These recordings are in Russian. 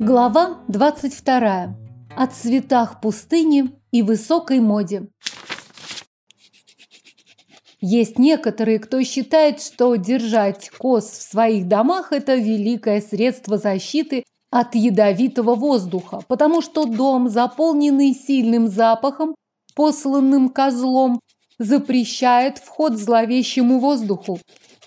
Глава 22. О цветах пустыни и высокой моде. Есть некоторые, кто считает, что держать коз в своих домах – это великое средство защиты от ядовитого воздуха, потому что дом, заполненный сильным запахом, посланным козлом, запрещает вход зловещему воздуху.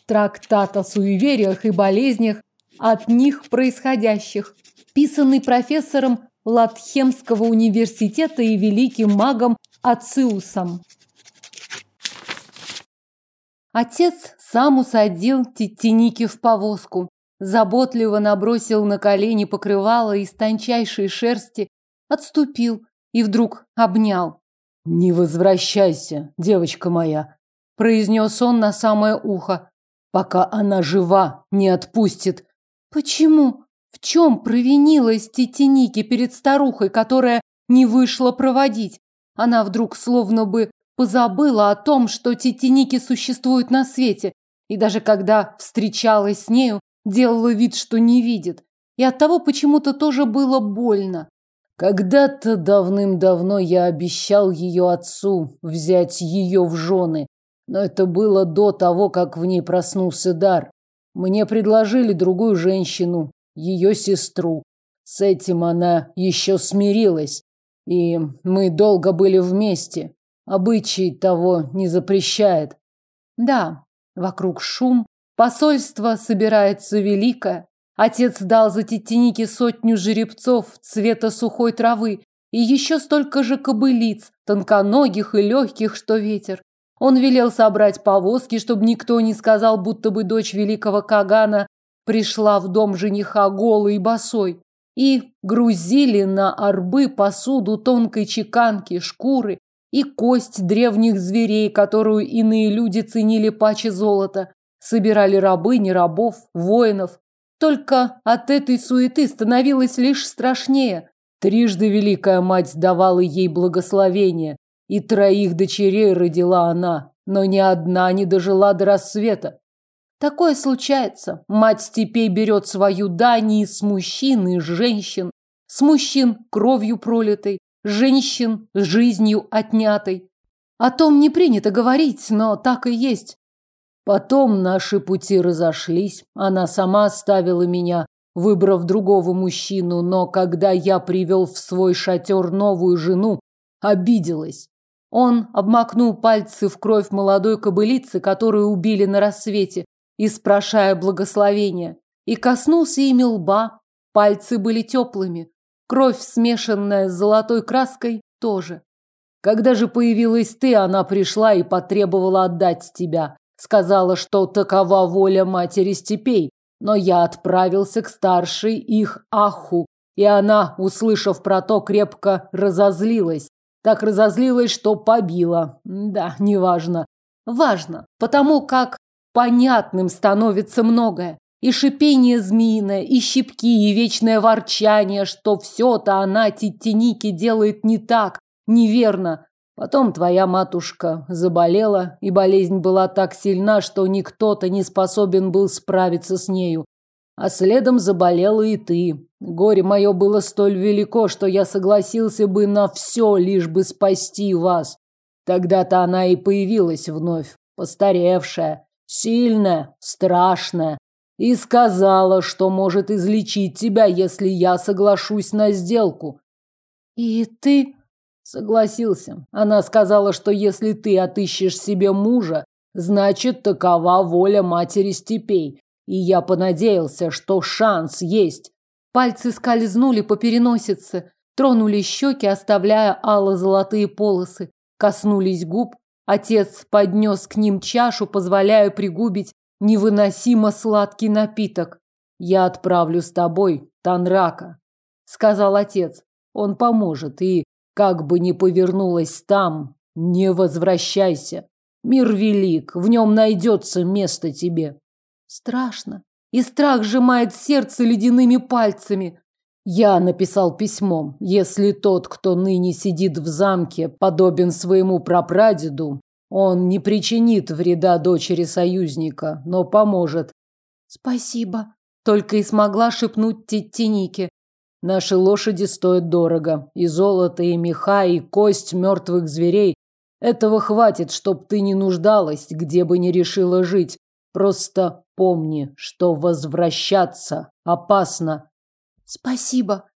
Трактат о суевериях и болезнях от них происходящих писанный профессором Латхемского университета и великим магом Ациусом. Отец сам усадил Титиники в повозку, заботливо набросил на колени покрывало из тончайшей шерсти, отступил и вдруг обнял. «Не возвращайся, девочка моя», – произнес он на самое ухо. «Пока она жива, не отпустит». «Почему?» В чем провинилась Титиники перед старухой, которая не вышла проводить? Она вдруг словно бы позабыла о том, что Титиники существуют на свете, и даже когда встречалась с нею, делала вид, что не видит. И оттого почему-то тоже было больно. Когда-то давным-давно я обещал ее отцу взять ее в жены, но это было до того, как в ней проснулся дар. Мне предложили другую женщину, ее сестру. С этим она еще смирилась, и мы долго были вместе. Обычай того не запрещает. Да, вокруг шум, посольство собирается великое. Отец дал за тетеники сотню жеребцов цвета сухой травы и еще столько же кобылиц, тонконогих и легких, что ветер. Он велел собрать повозки, чтобы никто не сказал, будто бы дочь великого Кагана пришла в дом жениха голой и босой, и грузили на арбы посуду тонкой чеканки, шкуры и кость древних зверей, которую иные люди ценили паче золота, собирали рабыни, рабов, воинов. Только от этой суеты становилось лишь страшнее. Трижды Великая Мать давала ей благословение, и троих дочерей родила она, но ни одна не дожила до рассвета. Такое случается. Мать степей берет свою дань и с мужчин и женщин. С мужчин кровью пролитой, женщин жизнью отнятой. О том не принято говорить, но так и есть. Потом наши пути разошлись. Она сама оставила меня, выбрав другого мужчину, но когда я привел в свой шатер новую жену, обиделась. Он обмакнул пальцы в кровь молодой кобылицы, которую убили на рассвете, испрошая благословения, и коснулся ими лба. Пальцы были теплыми, кровь, смешанная с золотой краской, тоже. Когда же появилась ты, она пришла и потребовала отдать тебя. Сказала, что такова воля матери степей, но я отправился к старшей их Аху, и она, услышав про то, крепко разозлилась. Так разозлилась, что побила. Да, неважно. Важно, потому как Понятным становится многое. И шипение змеиное, и щипки, и вечное ворчание, что все-то она, Титтиники, делает не так, неверно. Потом твоя матушка заболела, и болезнь была так сильна, что никто-то не способен был справиться с нею. А следом заболела и ты. Горе мое было столь велико, что я согласился бы на все, лишь бы спасти вас. Тогда-то она и появилась вновь, постаревшая, сильная, страшная, и сказала, что может излечить тебя, если я соглашусь на сделку. И ты согласился. Она сказала, что если ты отыщешь себе мужа, значит, такова воля матери степей. И я понадеялся, что шанс есть. Пальцы скользнули по переносице, тронули щеки, оставляя ало-золотые полосы, коснулись губ, Отец поднес к ним чашу, позволяя пригубить невыносимо сладкий напиток. «Я отправлю с тобой Танрака», — сказал отец. «Он поможет, и, как бы ни повернулась там, не возвращайся. Мир велик, в нем найдется место тебе». Страшно, и страх сжимает сердце ледяными пальцами. Я написал письмо. Если тот, кто ныне сидит в замке, подобен своему прапрадеду, он не причинит вреда дочери союзника, но поможет. Спасибо, только и смогла шепнуть Титтинике. Наши лошади стоят дорого. И золото, и меха, и кость мертвых зверей. Этого хватит, чтоб ты не нуждалась, где бы ни решила жить. Просто помни, что возвращаться опасно. Спасибо.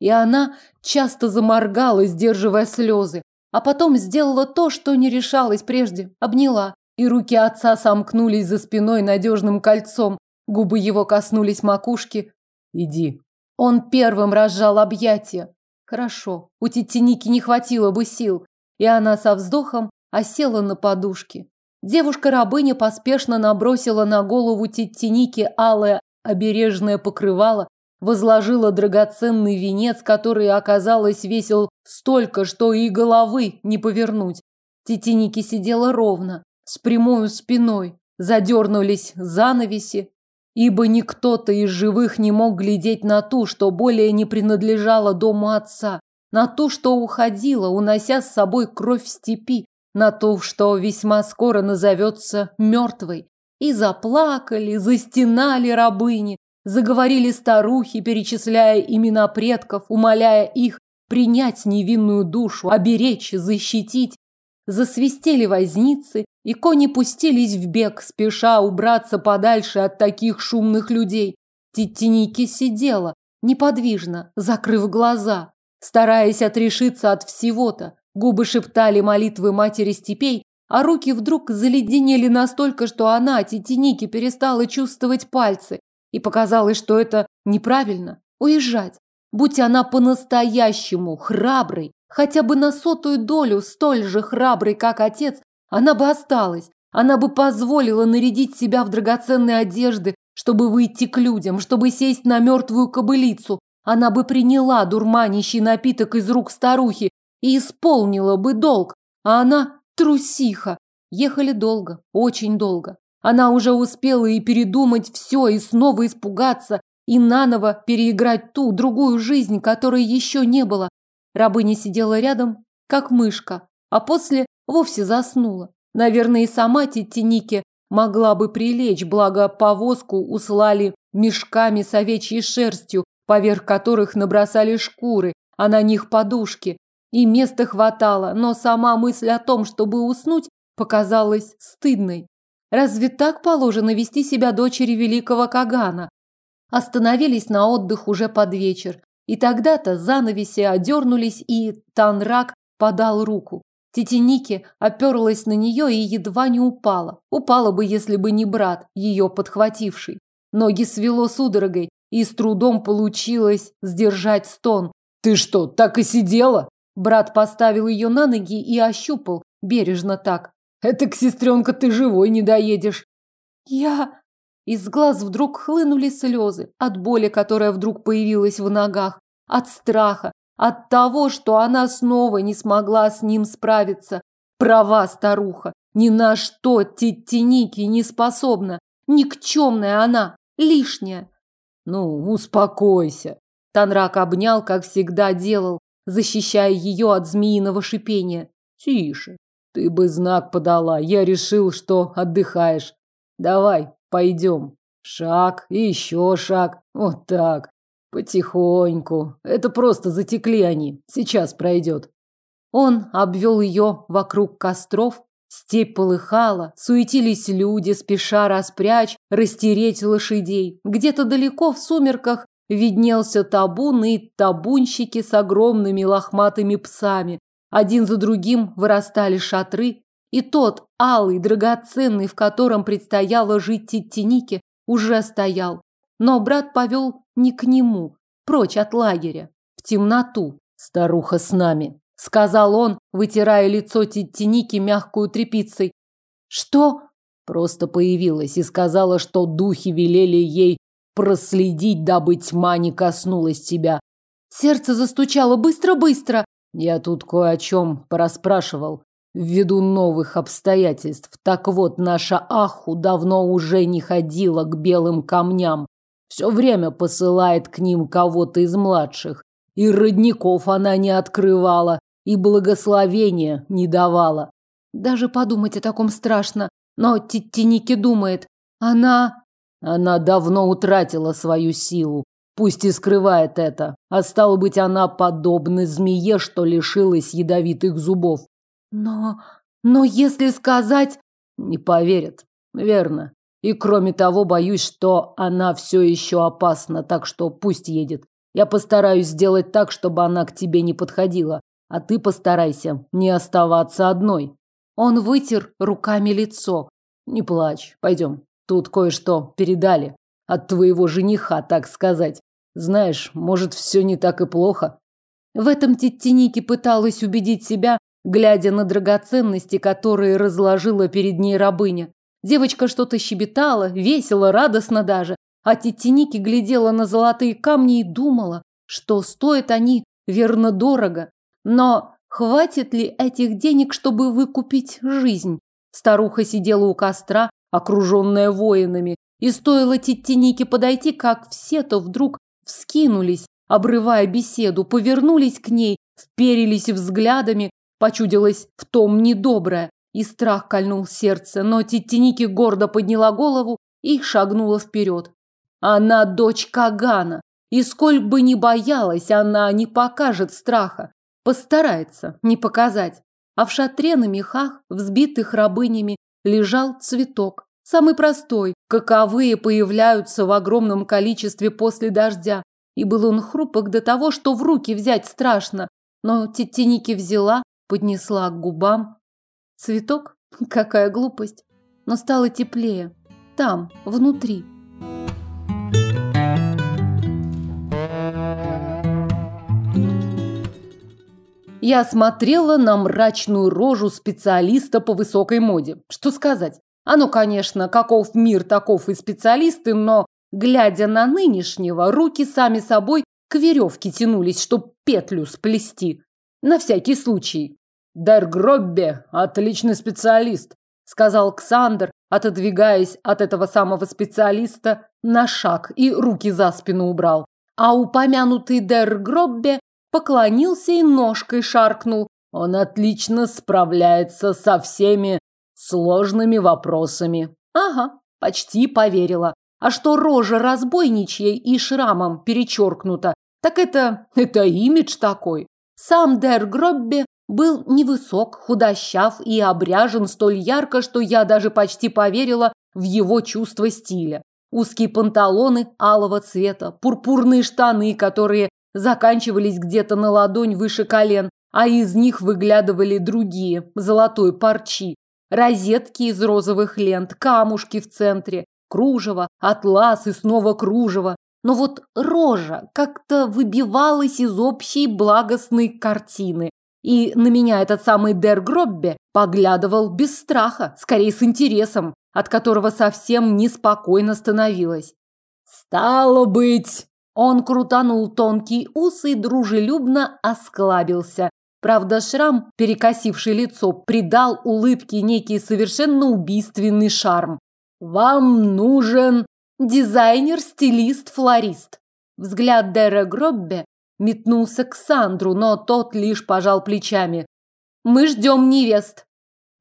И она часто заморгала, сдерживая слезы, а потом сделала то, что не решалась прежде. Обняла, и руки отца сомкнулись за спиной надежным кольцом. Губы его коснулись макушки. Иди, он первым разжал объятия. Хорошо, у тети Ники не хватило бы сил, и она со вздохом осела на подушке. Девушка-рабыня поспешно набросила на голову тети Ники алое обережное покрывало, возложила драгоценный венец, который, оказалось, весил столько, что и головы не повернуть. Тети Ники сидела ровно, с прямой спиной, задернулись занавеси, ибо никто-то из живых не мог глядеть на ту, что более не принадлежала дому отца, на ту, что уходила, унося с собой кровь степи, на ту, что весьма скоро назовется мертвой. И заплакали, застенали рабыни, заговорили старухи, перечисляя имена предков, умоляя их принять невинную душу, оберечь, защитить. Засвистели возницы, и кони пустились в бег, спеша убраться подальше от таких шумных людей. Титтиники сидела, неподвижно, закрыв глаза, стараясь отрешиться от всего-то. Губы шептали молитвы матери степей, а руки вдруг заледенели настолько, что она, Титиники, перестала чувствовать пальцы. И показалось, что это неправильно. Уезжать. Будь она по-настоящему храброй, хотя бы на сотую долю столь же храброй, как отец, она бы осталась. Она бы позволила нарядить себя в драгоценные одежды, чтобы выйти к людям, чтобы сесть на мертвую кобылицу. Она бы приняла дурманящий напиток из рук старухи и исполнила бы долг. А она трусиха. Ехали долго, очень долго. Она уже успела и передумать все, и снова испугаться, и наново переиграть ту, другую жизнь, которой еще не было. Рабыня сидела рядом, как мышка, а после вовсе заснула. Наверное, и сама Титтиники могла бы прилечь, благо повозку услали мешками с овечьей шерстью, поверх которых набросали шкуры, а на них подушки. И места хватало, но сама мысль о том, чтобы уснуть, показалась стыдной. Разве так положено вести себя дочери великого Кагана? Остановились на отдых уже под вечер. И тогда-то занавеси одернулись, и Танрак подал руку. Тетеники оперлась на нее и едва не упала. Упала бы, если бы не брат, ее подхвативший. Ноги свело судорогой, и с трудом получилось сдержать стон. «Ты что, так и сидела?» Брат поставил ее на ноги и ощупал, бережно так. «Это к сестренка ты живой не доедешь». «Я...» Из глаз вдруг хлынули слезы от боли, которая вдруг появилась в ногах, от страха, от того, что она снова не смогла с ним справиться. Права старуха. Ни на что Титтиники не способна. Никчемная она. Лишняя. Ну, успокойся. Танрак обнял, как всегда делал, защищая ее от змеиного шипения. Тише. Ты бы знак подала. Я решил, что отдыхаешь. Давай, пойдем. Шаг и еще шаг. Вот так. Потихоньку. Это просто затекли они. Сейчас пройдет. Он обвел ее вокруг костров. Степь полыхала, суетились люди, спеша распрячь, растереть лошадей. Где-то далеко в сумерках виднелся табун и табунщики с огромными лохматыми псами. Один за другим вырастали шатры, и тот, алый, драгоценный, в котором предстояло жить Титтинике, уже стоял. Но брат повел не к нему, прочь от лагеря, в темноту. Старуха с нами, сказал он, вытирая лицо Титтиники мягкую тряпицей. Что? Просто появилась и сказала, что духи велели ей проследить, дабы тьма не коснулась тебя. Сердце застучало быстро-быстро. Я тут кое о чем пораспрашивал ввиду новых обстоятельств. Так вот, наша Аху давно уже не ходила к белым камням. Все время посылает к ним кого-то из младших. И родников она не открывала, и благословения не давала. Даже подумать о таком страшно. Но Титтиники думает, она... Она давно утратила свою силу. Пусть и скрывает это. А стало быть, она подобна змее, что лишилась ядовитых зубов. Но... но если сказать... Не поверят. Верно. И кроме того, боюсь, что она все еще опасна, так что пусть едет. Я постараюсь сделать так, чтобы она к тебе не подходила. А ты постарайся не оставаться одной. Он вытер руками лицо. Не плачь. Пойдем. Тут кое-что передали. От твоего жениха, так сказать. Знаешь, может, все не так и плохо. В этом Титтиники пыталась убедить себя, глядя на драгоценности, которые разложила перед ней рабыня. Девочка что-то щебетала, весело, радостно даже, а Титтиники глядела на золотые камни и думала, что стоят они верно дорого. Но хватит ли этих денег, чтобы выкупить жизнь? Старуха сидела у костра, окруженная воинами, и стоило Титтинике подойти, как все-то вдруг вскинулись, обрывая беседу, повернулись к ней, вперились взглядами, почудилось в том недоброе, и страх кольнул сердце, но Титтиники гордо подняла голову и шагнула вперед. Она дочь Кагана, и сколь бы ни боялась, она не покажет страха, постарается не показать. А в шатре на мехах, взбитых рабынями, лежал цветок. Самый простой, каковые появляются в огромном количестве после дождя. И был он хрупок до того, что в руки взять страшно. Но Тетеники взяла, поднесла к губам. Цветок? Какая глупость. Но стало теплее. Там, внутри. Я смотрела на мрачную рожу специалиста по высокой моде. Что сказать? Оно, конечно, каков мир, таков и специалисты, но, глядя на нынешнего, руки сами собой к веревке тянулись, чтоб петлю сплести. На всякий случай. «Дер Гроббе – отличный специалист», – сказал Ксандр, отодвигаясь от этого самого специалиста на шаг и руки за спину убрал. А упомянутый Дер Гроббе поклонился и ножкой шаркнул. Он отлично справляется со всеми сложными вопросами. Ага, почти поверила. А что рожа разбойничьей и шрамом перечеркнута, так это... это имидж такой. Сам Дер Гроббе был невысок, худощав и обряжен столь ярко, что я даже почти поверила в его чувство стиля. Узкие панталоны алого цвета, пурпурные штаны, которые заканчивались где-то на ладонь выше колен, а из них выглядывали другие, золотой парчи розетки из розовых лент, камушки в центре, кружево, атлас и снова кружево. Но вот рожа как-то выбивалась из общей благостной картины. И на меня этот самый Дер Гроббе поглядывал без страха, скорее с интересом, от которого совсем неспокойно становилось. «Стало быть!» Он крутанул тонкий ус и дружелюбно осклабился, Правда, шрам, перекосивший лицо, придал улыбке некий совершенно убийственный шарм. «Вам нужен дизайнер, стилист, флорист». Взгляд Дэра Гроббе метнулся к Сандру, но тот лишь пожал плечами. «Мы ждем невест».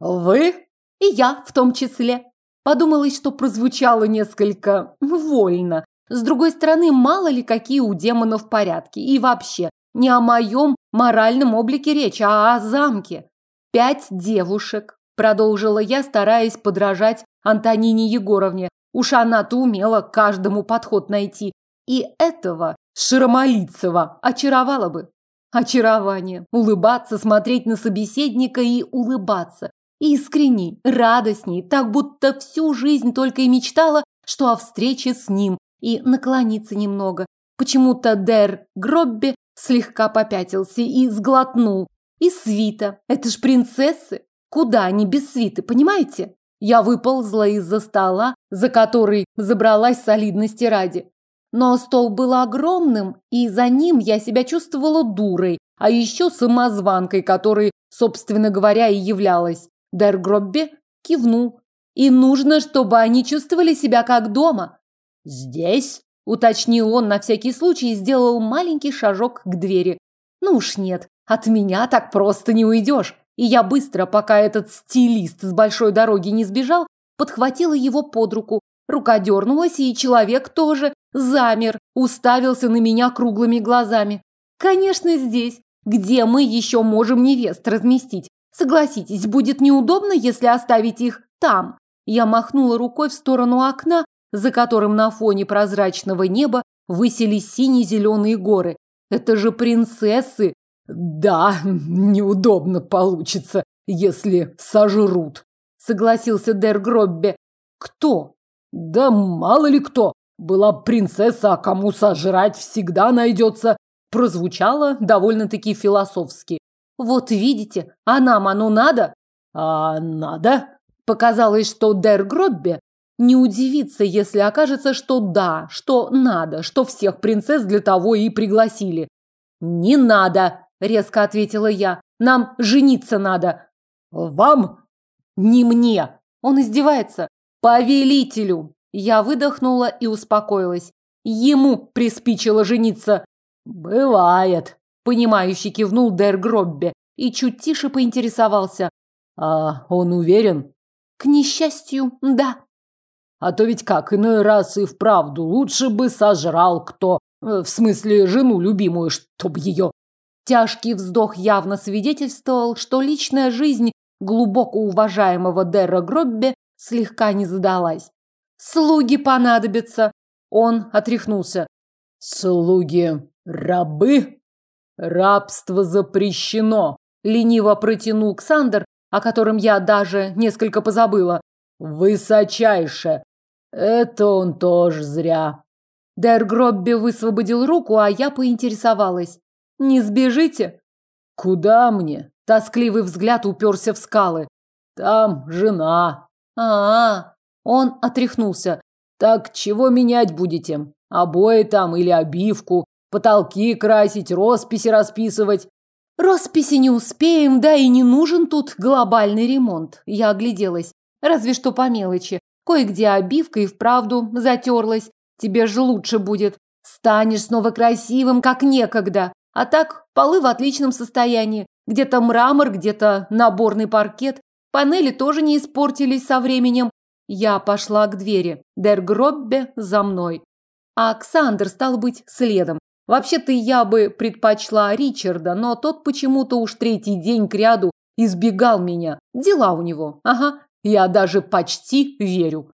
«Вы?» «И я в том числе». Подумалось, что прозвучало несколько вольно. С другой стороны, мало ли какие у демонов порядки. И вообще, не о моем моральном облике речь, а о замке. Пять девушек, продолжила я, стараясь подражать Антонине Егоровне. Уж она-то умела каждому подход найти. И этого Широмолицева очаровало бы. Очарование. Улыбаться, смотреть на собеседника и улыбаться. Искренней, радостней, так будто всю жизнь только и мечтала, что о встрече с ним, и наклониться немного. Почему-то Дер Гробби Слегка попятился и сглотнул. И свита. Это ж принцессы. Куда они без свиты, понимаете? Я выползла из-за стола, за который забралась солидности ради. Но стол был огромным, и за ним я себя чувствовала дурой, а еще самозванкой, которой, собственно говоря, и являлась. Дер Гробби кивнул. И нужно, чтобы они чувствовали себя как дома. Здесь Уточнил он на всякий случай и сделал маленький шажок к двери. Ну уж нет, от меня так просто не уйдешь. И я быстро, пока этот стилист с большой дороги не сбежал, подхватила его под руку. Рука дернулась, и человек тоже замер, уставился на меня круглыми глазами. Конечно, здесь. Где мы еще можем невест разместить? Согласитесь, будет неудобно, если оставить их там. Я махнула рукой в сторону окна, за которым на фоне прозрачного неба высились сине-зеленые горы. Это же принцессы. Да, неудобно получится, если сожрут, согласился Дер Гроббе. Кто? Да мало ли кто. Была принцесса, а кому сожрать всегда найдется. Прозвучало довольно-таки философски. Вот видите, а нам оно надо? А надо? Показалось, что Дер Гроббе не удивится, если окажется, что да, что надо, что всех принцесс для того и пригласили. Не надо, резко ответила я. Нам жениться надо. Вам? Не мне. Он издевается. Повелителю. Я выдохнула и успокоилась. Ему приспичило жениться. Бывает. Понимающий кивнул Дер Гроббе и чуть тише поинтересовался. А он уверен? К несчастью, да. А то ведь как, иной раз и вправду лучше бы сожрал кто. Э, в смысле, жену любимую, чтоб ее. Тяжкий вздох явно свидетельствовал, что личная жизнь глубоко уважаемого Дерра Гроббе слегка не задалась. «Слуги понадобятся!» Он отряхнулся. «Слуги рабы? Рабство запрещено!» Лениво протянул Ксандр, о котором я даже несколько позабыла. «Высочайше! Это он тоже зря. Дэр Гробби высвободил руку, а я поинтересовалась. Не сбежите? Куда мне? Тоскливый взгляд уперся в скалы. Там жена. А, -а, -а. он отряхнулся. Так чего менять будете? Обои там или обивку? Потолки красить, росписи расписывать? Росписи не успеем, да и не нужен тут глобальный ремонт. Я огляделась. Разве что по мелочи. Кое-где обивка и вправду затерлась. Тебе же лучше будет. Станешь снова красивым, как некогда. А так, полы в отличном состоянии. Где-то мрамор, где-то наборный паркет. Панели тоже не испортились со временем. Я пошла к двери. Дер Гроббе за мной. А Оксандр стал быть следом. Вообще-то я бы предпочла Ричарда, но тот почему-то уж третий день кряду избегал меня. Дела у него. Ага, я даже почти верю.